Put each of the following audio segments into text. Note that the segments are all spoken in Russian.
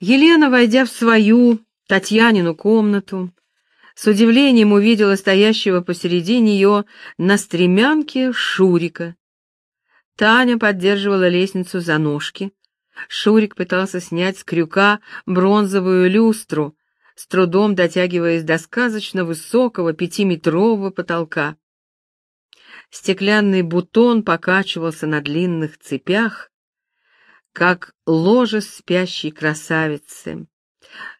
Елена, войдя в свою, Татьянину комнату, с удивлением увидела стоящего посреди нее на стремянке Шурика. Таня поддерживала лестницу за ножки. Шурик пытался снять с крюка бронзовую люстру, с трудом дотягиваясь до сказочно высокого пятиметрового потолка. Стеклянный бутон покачивался на длинных цепях, как ложе спящей красавицы.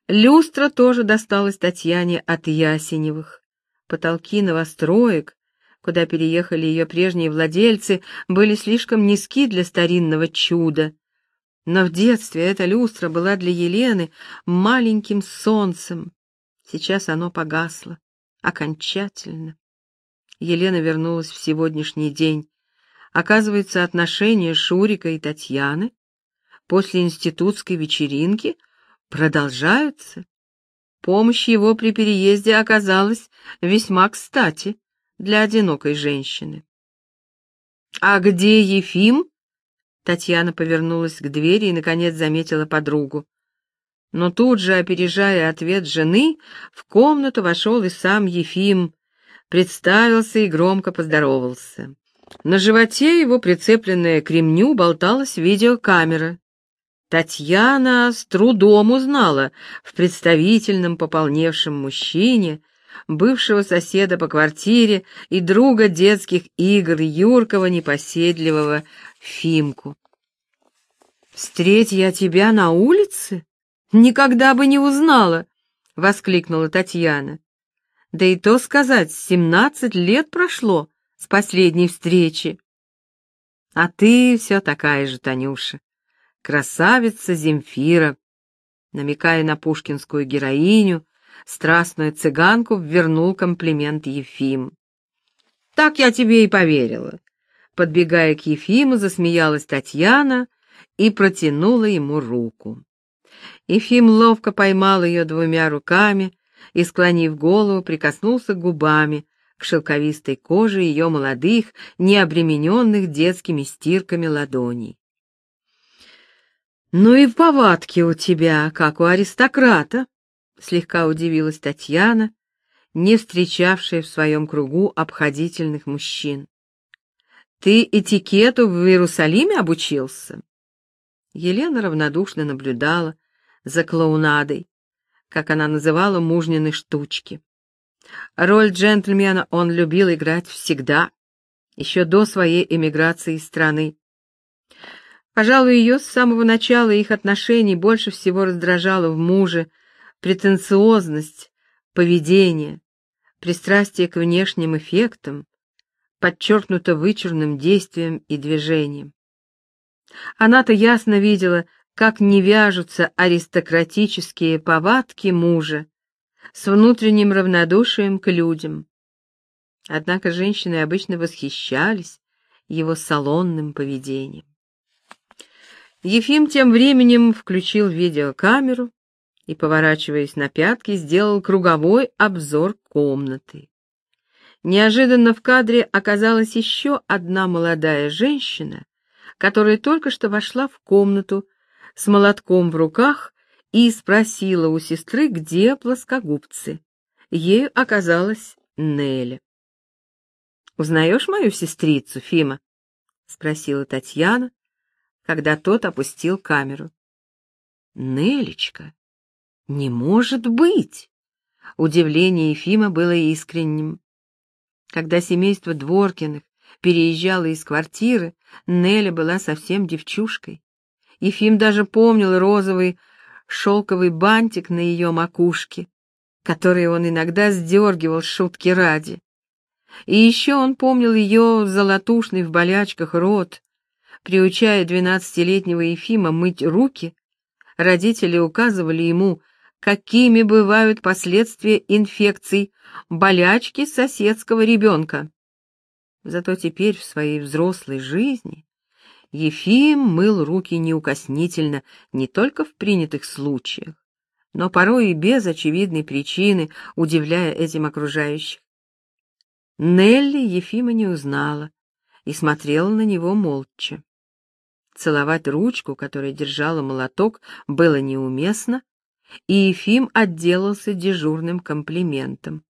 Люстра тоже досталась Татьяне от Ясеневых. Потолки новостроек, куда переехали ее прежние владельцы, были слишком низки для старинного чуда. Но в детстве эта люстра была для Елены маленьким солнцем. Сейчас оно погасло. Окончательно. Елена вернулась в сегодняшний день. Оказывается, отношения Шурика и Татьяны после институтской вечеринки продолжаются. Помощь его при переезде оказалась весьма кстати для одинокой женщины. «А где Ефим?» Татьяна повернулась к двери и, наконец, заметила подругу. Но тут же, опережая ответ жены, в комнату вошел и сам Ефим, представился и громко поздоровался. На животе его, прицепленная к ремню, болталась видеокамера. Татьяна с трудом узнала в представительном пополневшем мужчине бывшего соседа по квартире и друга детских игр Юркова непоседливого Фимку. «Встреть я тебя на улице? Никогда бы не узнала!» — воскликнула Татьяна. «Да и то сказать, семнадцать лет прошло с последней встречи. А ты все такая же, Танюша красавица Земфира. Намекая на пушкинскую героиню, страстную цыганку вернул комплимент Ефим. «Так я тебе и поверила». Подбегая к Ефиму, засмеялась Татьяна и протянула ему руку. Ефим ловко поймал ее двумя руками и, склонив голову, прикоснулся губами к шелковистой коже ее молодых, необремененных детскими стирками ладоней. «Ну и повадки у тебя, как у аристократа», — слегка удивилась Татьяна, не встречавшая в своем кругу обходительных мужчин. «Ты этикету в Иерусалиме обучился?» Елена равнодушно наблюдала за клоунадой, как она называла мужнины штучки. Роль джентльмена он любил играть всегда, еще до своей эмиграции из страны. Пожалуй, ее с самого начала их отношений больше всего раздражала в муже претенциозность, поведение, пристрастие к внешним эффектам, подчеркнуто вычурным действием и движением. Она-то ясно видела, как не вяжутся аристократические повадки мужа с внутренним равнодушием к людям. Однако женщины обычно восхищались его салонным поведением. Ефим тем временем включил видеокамеру и, поворачиваясь на пятки, сделал круговой обзор комнаты. Неожиданно в кадре оказалась еще одна молодая женщина, которая только что вошла в комнату с молотком в руках и спросила у сестры, где плоскогубцы. Ею оказалась Неля. «Узнаешь мою сестрицу, Фима?» — спросила Татьяна, когда тот опустил камеру. «Нелечка, не может быть!» Удивление Ефима было искренним. Когда семейство Дворкиных переезжало из квартиры, Неля была совсем девчушкой. Ефим даже помнил розовый шелковый бантик на ее макушке, который он иногда сдергивал шутки ради. И еще он помнил ее золотушный в болячках рот, Приучая двенадцатилетнего Ефима мыть руки, родители указывали ему, какими бывают последствия инфекций болячки соседского ребенка. Зато теперь в своей взрослой жизни Ефим мыл руки неукоснительно не только в принятых случаях, но порой и без очевидной причины, удивляя этим окружающих. Нелли Ефима не узнала и смотрела на него молча. Целовать ручку, которая держала молоток, было неуместно, и Ефим отделался дежурным комплиментом.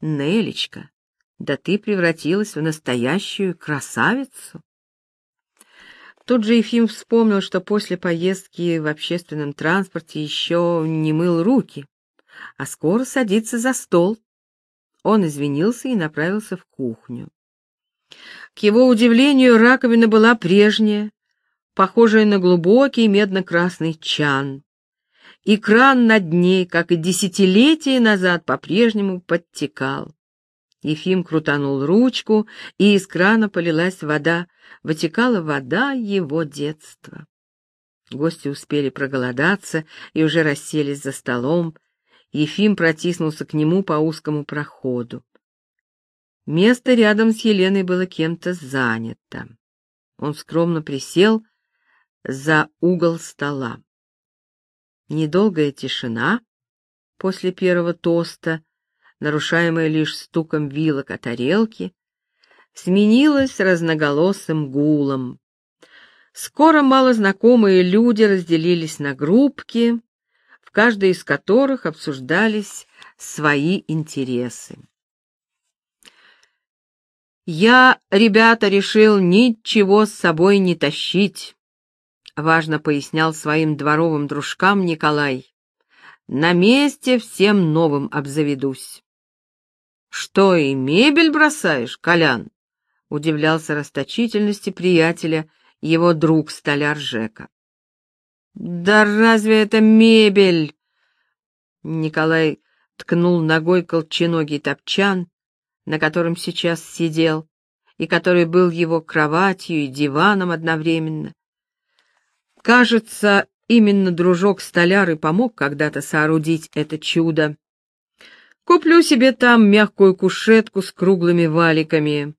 «Нелечка, да ты превратилась в настоящую красавицу!» Тут же Ефим вспомнил, что после поездки в общественном транспорте еще не мыл руки, а скоро садится за стол. Он извинился и направился в кухню. К его удивлению, раковина была прежняя, похожая на глубокий медно-красный чан. И кран над ней, как и десятилетия назад, по-прежнему подтекал. Ефим крутанул ручку, и из крана полилась вода, вытекала вода его детства. Гости успели проголодаться и уже расселись за столом. Ефим протиснулся к нему по узкому проходу. Место рядом с Еленой было кем-то занято. Он скромно присел за угол стола. Недолгая тишина после первого тоста, нарушаемая лишь стуком вилок о тарелки, сменилась разноголосым гулом. Скоро малознакомые люди разделились на группки, в каждой из которых обсуждались свои интересы. «Я, ребята, решил ничего с собой не тащить», — важно пояснял своим дворовым дружкам Николай. «На месте всем новым обзаведусь». «Что, и мебель бросаешь, Колян?» — удивлялся расточительности приятеля его друг-столяр Жека. «Да разве это мебель?» Николай ткнул ногой колченогий топчан, на котором сейчас сидел, и который был его кроватью и диваном одновременно. Кажется, именно дружок-столяр и помог когда-то соорудить это чудо. Куплю себе там мягкую кушетку с круглыми валиками.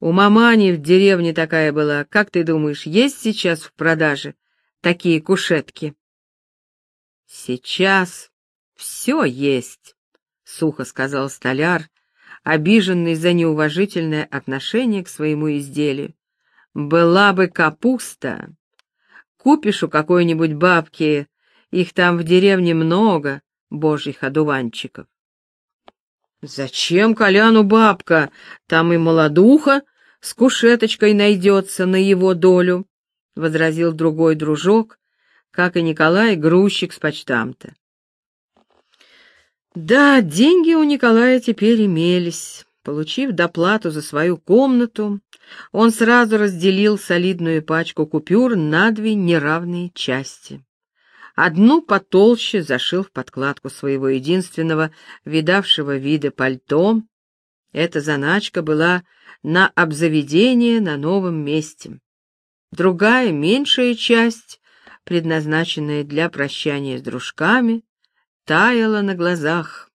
У мамани в деревне такая была. Как ты думаешь, есть сейчас в продаже такие кушетки? Сейчас все есть, — сухо сказал столяр, обиженный за неуважительное отношение к своему изделию. «Была бы капуста. Купишь у какой-нибудь бабки, их там в деревне много, божьих одуванчиков». «Зачем Коляну бабка? Там и молодуха с кушеточкой найдется на его долю», — возразил другой дружок, как и Николай, грузчик с почтамта. Да, деньги у Николая теперь имелись. Получив доплату за свою комнату, он сразу разделил солидную пачку купюр на две неравные части. Одну потолще зашил в подкладку своего единственного видавшего вида пальто. Эта заначка была на обзаведение на новом месте. Другая, меньшая часть, предназначенная для прощания с дружками, таяла на глазах.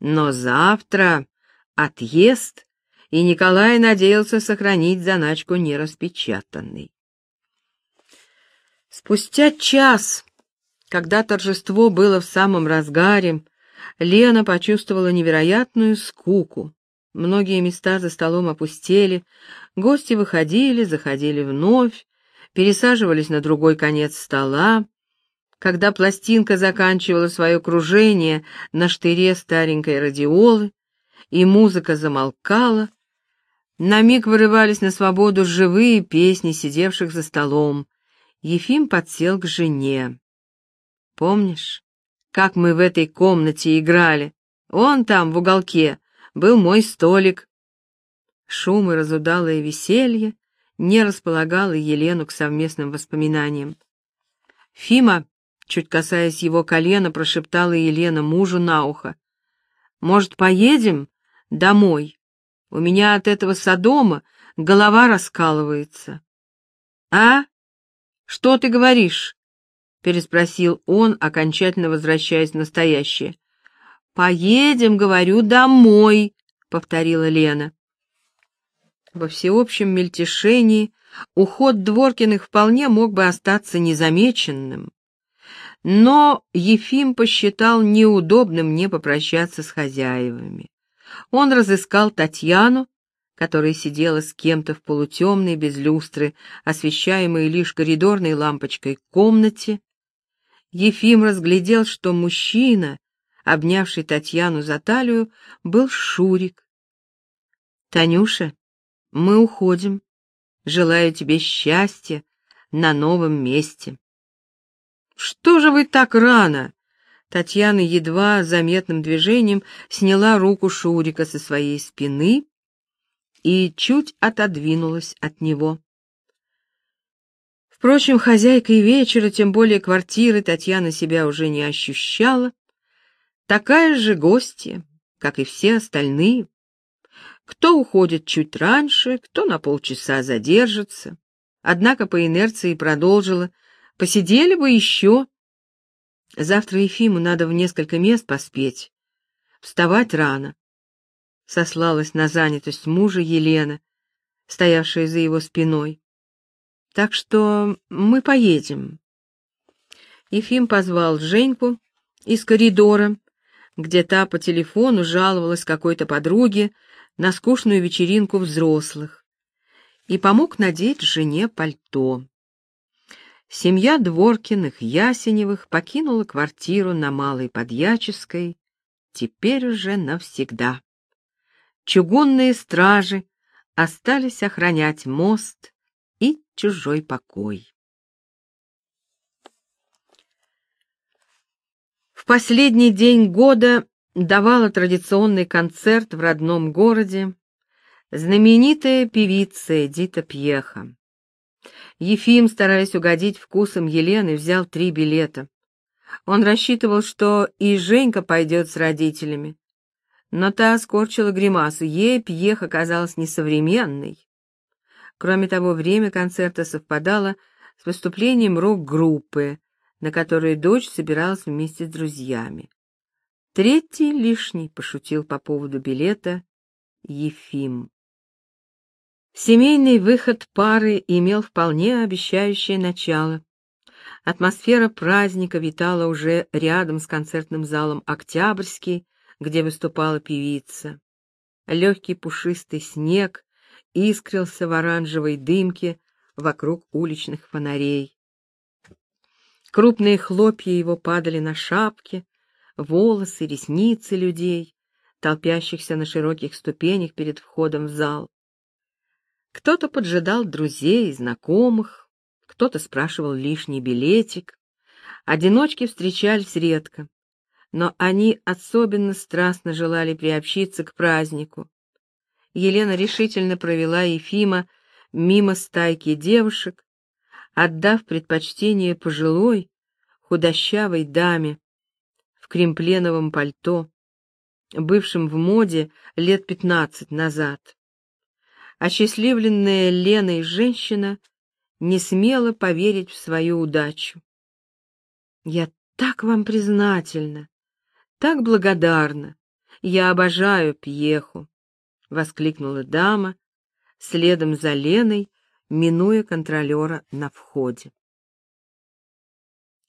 Но завтра отъезд, и Николай надеялся сохранить заначку нераспечатанной. Спустя час, когда торжество было в самом разгаре, Лена почувствовала невероятную скуку. Многие места за столом опустели, гости выходили, заходили вновь, пересаживались на другой конец стола, когда пластинка заканчивала свое кружение на штыре старенькой радиолы, и музыка замолкала, на миг вырывались на свободу живые песни сидевших за столом. Ефим подсел к жене. «Помнишь, как мы в этой комнате играли? Он там, в уголке, был мой столик». Шум и разудалое веселье не располагало Елену к совместным воспоминаниям. «Фима, Чуть касаясь его колена, прошептала Елена мужу на ухо. «Может, поедем домой? У меня от этого Содома голова раскалывается». «А? Что ты говоришь?» — переспросил он, окончательно возвращаясь в настоящее. «Поедем, говорю, домой», — повторила Лена. Во всеобщем мельтешении уход Дворкиных вполне мог бы остаться незамеченным. Но Ефим посчитал неудобным не попрощаться с хозяевами. Он разыскал Татьяну, которая сидела с кем-то в полутемной, без люстры, освещаемой лишь коридорной лампочкой комнате, Ефим разглядел, что мужчина, обнявший Татьяну за талию, был Шурик. «Танюша, мы уходим. Желаю тебе счастья на новом месте». «Что же вы так рано?» Татьяна едва заметным движением сняла руку Шурика со своей спины и чуть отодвинулась от него. Впрочем, хозяйкой вечера, тем более квартиры, Татьяна себя уже не ощущала. Такая же гостья, как и все остальные. Кто уходит чуть раньше, кто на полчаса задержится. Однако по инерции продолжила. Посидели бы еще. Завтра Ефиму надо в несколько мест поспеть. Вставать рано сослалась на занятость мужа Елена, стоявшая за его спиной. Так что мы поедем. Ефим позвал Женьку из коридора, где та по телефону жаловалась какой-то подруге на скучную вечеринку взрослых, и помог надеть жене пальто. Семья Дворкиных Ясеневых покинула квартиру на Малой Подьяческой, теперь уже навсегда чугунные стражи остались охранять мост и чужой покой. В последний день года давала традиционный концерт в родном городе знаменитая певица Эдита Пьеха. Ефим, стараясь угодить вкусом Елены, взял три билета. Он рассчитывал, что и Женька пойдет с родителями, но та скорчила гримасу. Ей пьеха оказалась несовременной. Кроме того, время концерта совпадало с выступлением рок-группы, на которой дочь собиралась вместе с друзьями. Третий лишний пошутил по поводу билета Ефим. Семейный выход пары имел вполне обещающее начало. Атмосфера праздника витала уже рядом с концертным залом «Октябрьский», где выступала певица. Легкий пушистый снег искрился в оранжевой дымке вокруг уличных фонарей. Крупные хлопья его падали на шапки, волосы, ресницы людей, толпящихся на широких ступенях перед входом в зал. Кто-то поджидал друзей и знакомых, кто-то спрашивал лишний билетик. Одиночки встречались редко но они особенно страстно желали приобщиться к празднику. Елена решительно провела Ефима мимо стайки девушек, отдав предпочтение пожилой, худощавой даме в кремпленовом пальто, бывшем в моде лет пятнадцать назад. Осчастливленная Леной женщина не смела поверить в свою удачу. «Я так вам признательна!» так благодарна. Я обожаю Пьеху, — воскликнула дама, следом за Леной, минуя контролера на входе.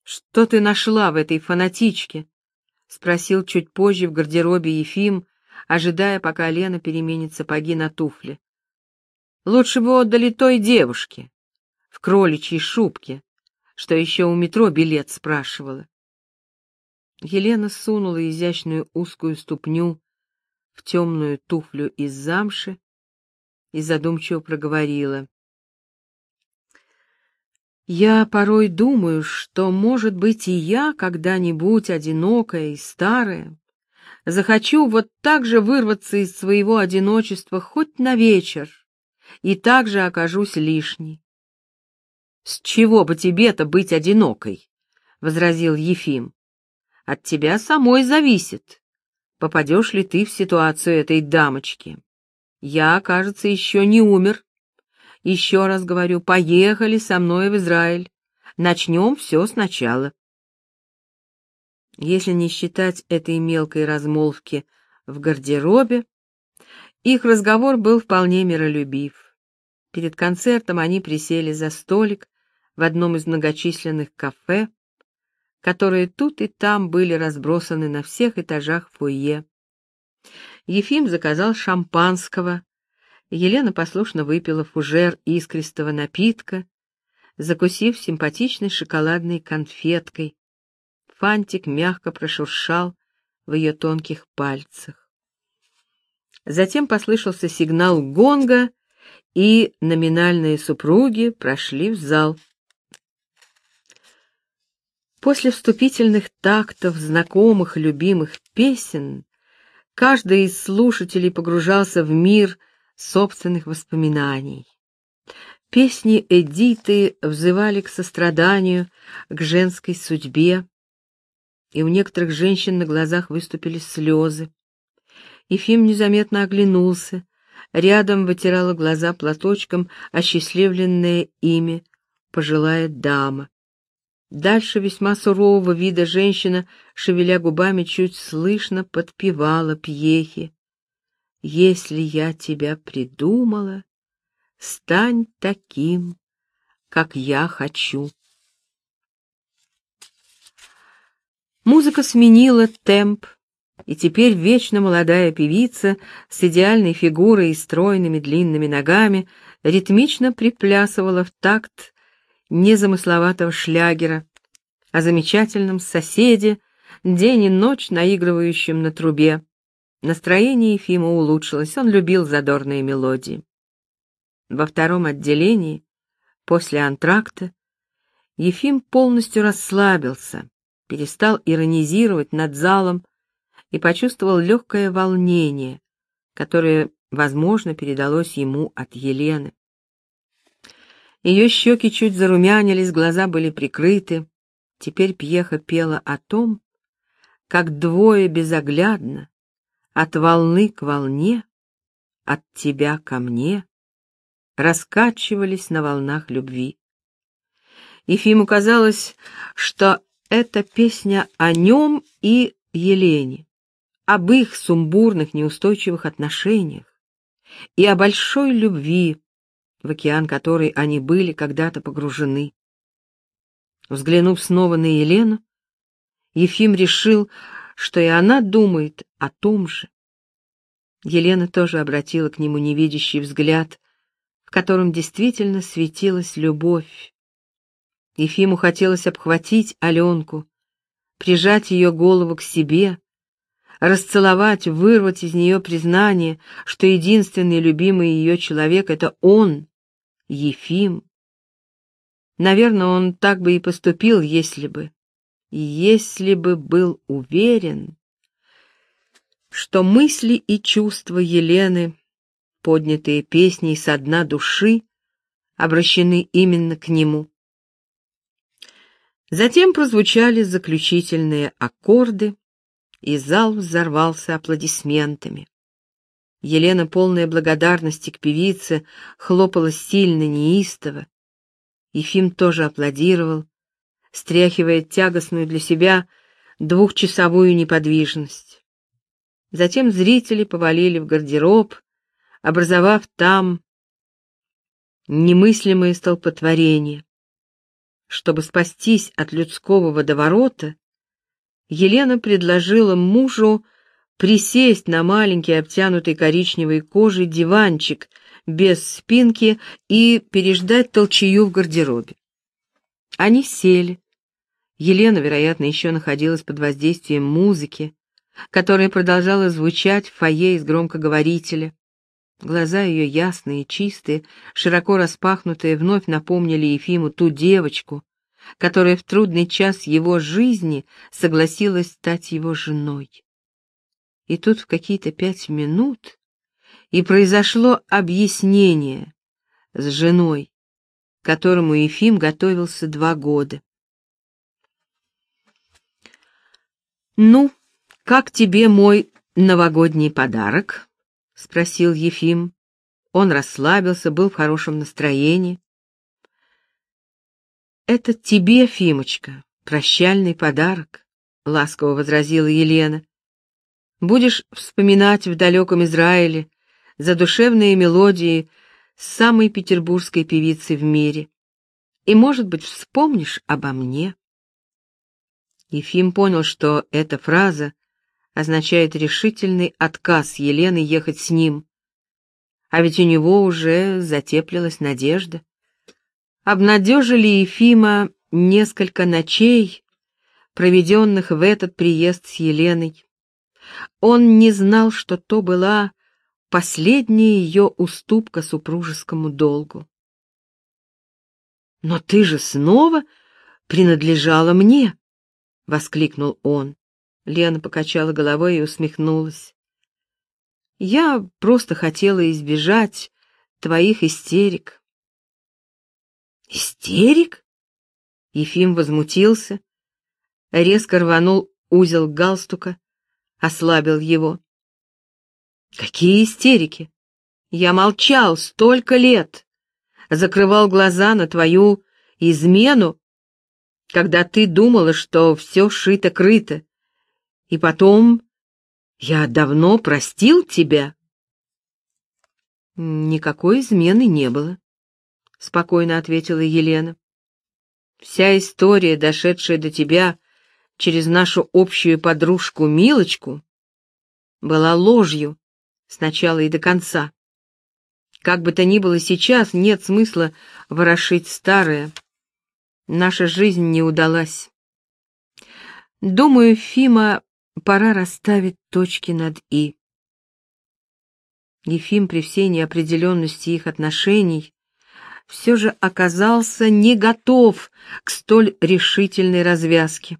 «Что ты нашла в этой фанатичке?» — спросил чуть позже в гардеробе Ефим, ожидая, пока Лена переменит сапоги на туфли. «Лучше бы отдали той девушке в кроличьей шубке, что еще у метро билет спрашивала. Елена сунула изящную узкую ступню в темную туфлю из замши и задумчиво проговорила. «Я порой думаю, что, может быть, и я когда-нибудь одинокая и старая захочу вот так же вырваться из своего одиночества хоть на вечер, и так же окажусь лишней». «С чего бы тебе-то быть одинокой?» — возразил Ефим. От тебя самой зависит, попадешь ли ты в ситуацию этой дамочки. Я, кажется, еще не умер. Еще раз говорю, поехали со мной в Израиль. Начнем все сначала. Если не считать этой мелкой размолвки в гардеробе, их разговор был вполне миролюбив. Перед концертом они присели за столик в одном из многочисленных кафе, которые тут и там были разбросаны на всех этажах фойе. Ефим заказал шампанского, Елена послушно выпила фужер искристого напитка, закусив симпатичной шоколадной конфеткой. Фантик мягко прошуршал в ее тонких пальцах. Затем послышался сигнал гонга, и номинальные супруги прошли в зал. После вступительных тактов знакомых любимых песен каждый из слушателей погружался в мир собственных воспоминаний. Песни Эдиты взывали к состраданию, к женской судьбе, и у некоторых женщин на глазах выступили слезы. Ефим незаметно оглянулся, рядом вытирала глаза платочком осчастливленная ими пожилая дама. Дальше весьма сурового вида женщина, шевеля губами, чуть слышно подпевала пьехи. «Если я тебя придумала, стань таким, как я хочу». Музыка сменила темп, и теперь вечно молодая певица с идеальной фигурой и стройными длинными ногами ритмично приплясывала в такт незамысловатого шлягера, о замечательном соседе, день и ночь наигрывающем на трубе. Настроение Ефима улучшилось, он любил задорные мелодии. Во втором отделении, после антракта, Ефим полностью расслабился, перестал иронизировать над залом и почувствовал легкое волнение, которое, возможно, передалось ему от Елены. Ее щеки чуть зарумянились, глаза были прикрыты. Теперь Пьеха пела о том, как двое безоглядно, от волны к волне, от тебя ко мне, раскачивались на волнах любви. Ефиму казалось, что это песня о нем и Елене, об их сумбурных, неустойчивых отношениях и о большой любви, в океан которой они были когда-то погружены. Взглянув снова на Елену, Ефим решил, что и она думает о том же. Елена тоже обратила к нему невидящий взгляд, в котором действительно светилась любовь. Ефиму хотелось обхватить Аленку, прижать ее голову к себе, расцеловать, вырвать из нее признание, что единственный любимый ее человек — это он, Ефим. Наверное, он так бы и поступил, если бы, если бы был уверен, что мысли и чувства Елены, поднятые песней со дна души, обращены именно к нему. Затем прозвучали заключительные аккорды, и зал взорвался аплодисментами. Елена, полная благодарности к певице, хлопала сильно, неистово. Ефим тоже аплодировал, стряхивая тягостную для себя двухчасовую неподвижность. Затем зрители повалили в гардероб, образовав там немыслимое столпотворение. Чтобы спастись от людского водоворота, Елена предложила мужу присесть на маленький обтянутый коричневой кожей диванчик без спинки и переждать толчею в гардеробе. Они сели. Елена, вероятно, еще находилась под воздействием музыки, которая продолжала звучать в фойе из громкоговорителя. Глаза ее ясные, чистые, широко распахнутые, вновь напомнили Ефиму ту девочку, которая в трудный час его жизни согласилась стать его женой. И тут в какие-то пять минут и произошло объяснение с женой, к которому Ефим готовился два года. «Ну, как тебе мой новогодний подарок?» — спросил Ефим. Он расслабился, был в хорошем настроении. «Это тебе, Фимочка, прощальный подарок», — ласково возразила Елена. «Будешь вспоминать в далеком Израиле задушевные мелодии самой петербургской певицы в мире. И, может быть, вспомнишь обо мне». Ефим понял, что эта фраза означает решительный отказ Елены ехать с ним. а ведь у него уже затеплилась надежда. Обнадежили Ефима несколько ночей, проведенных в этот приезд с Еленой. Он не знал, что то была последняя ее уступка супружескому долгу. «Но ты же снова принадлежала мне!» — воскликнул он. Лена покачала головой и усмехнулась. «Я просто хотела избежать твоих истерик». «Истерик?» Ефим возмутился, резко рванул узел галстука, ослабил его. «Какие истерики! Я молчал столько лет!» закрывал глаза на твою измену, когда ты думала, что все шито-крыто. И потом я давно простил тебя. Никакой измены не было, спокойно ответила Елена. Вся история, дошедшая до тебя через нашу общую подружку Милочку, была ложью с начала и до конца. Как бы то ни было сейчас, нет смысла ворошить старое. Наша жизнь не удалась. Думаю, Фима, пора расставить точки над «и». Ефим при всей неопределенности их отношений все же оказался не готов к столь решительной развязке.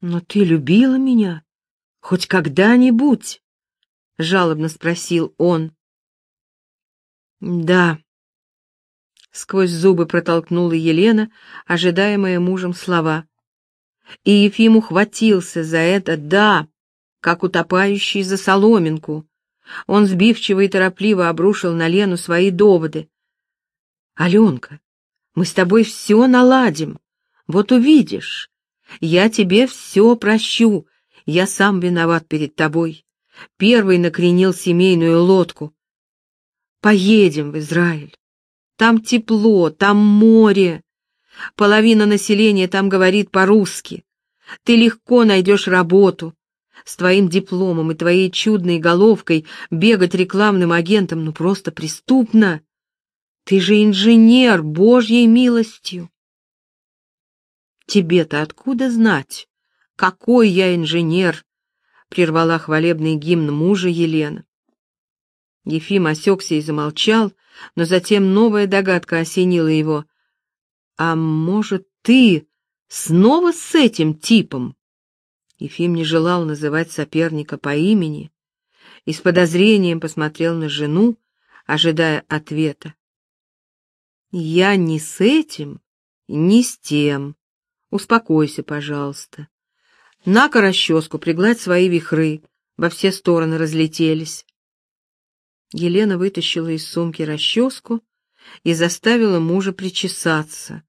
«Но ты любила меня? Хоть когда-нибудь?» — жалобно спросил он. Да. Сквозь зубы протолкнула Елена, ожидаемые мужем слова. И Ефим ухватился за это «да», как утопающий за соломинку. Он сбивчиво и торопливо обрушил на Лену свои доводы. «Аленка, мы с тобой все наладим. Вот увидишь. Я тебе все прощу. Я сам виноват перед тобой. Первый накренил семейную лодку. Поедем в Израиль. Там тепло, там море. Половина населения там говорит по-русски. Ты легко найдешь работу. С твоим дипломом и твоей чудной головкой бегать рекламным агентом ну просто преступно. Ты же инженер, Божьей милостью. Тебе-то откуда знать, какой я инженер? Прервала хвалебный гимн мужа Елена. Ефим осекся и замолчал, но затем новая догадка осенила его. «А может, ты снова с этим типом?» Ефим не желал называть соперника по имени и с подозрением посмотрел на жену, ожидая ответа. «Я не с этим, не с тем. Успокойся, пожалуйста. На-ка расческу, пригладь свои вихры, во все стороны разлетелись. Елена вытащила из сумки расческу и заставила мужа причесаться,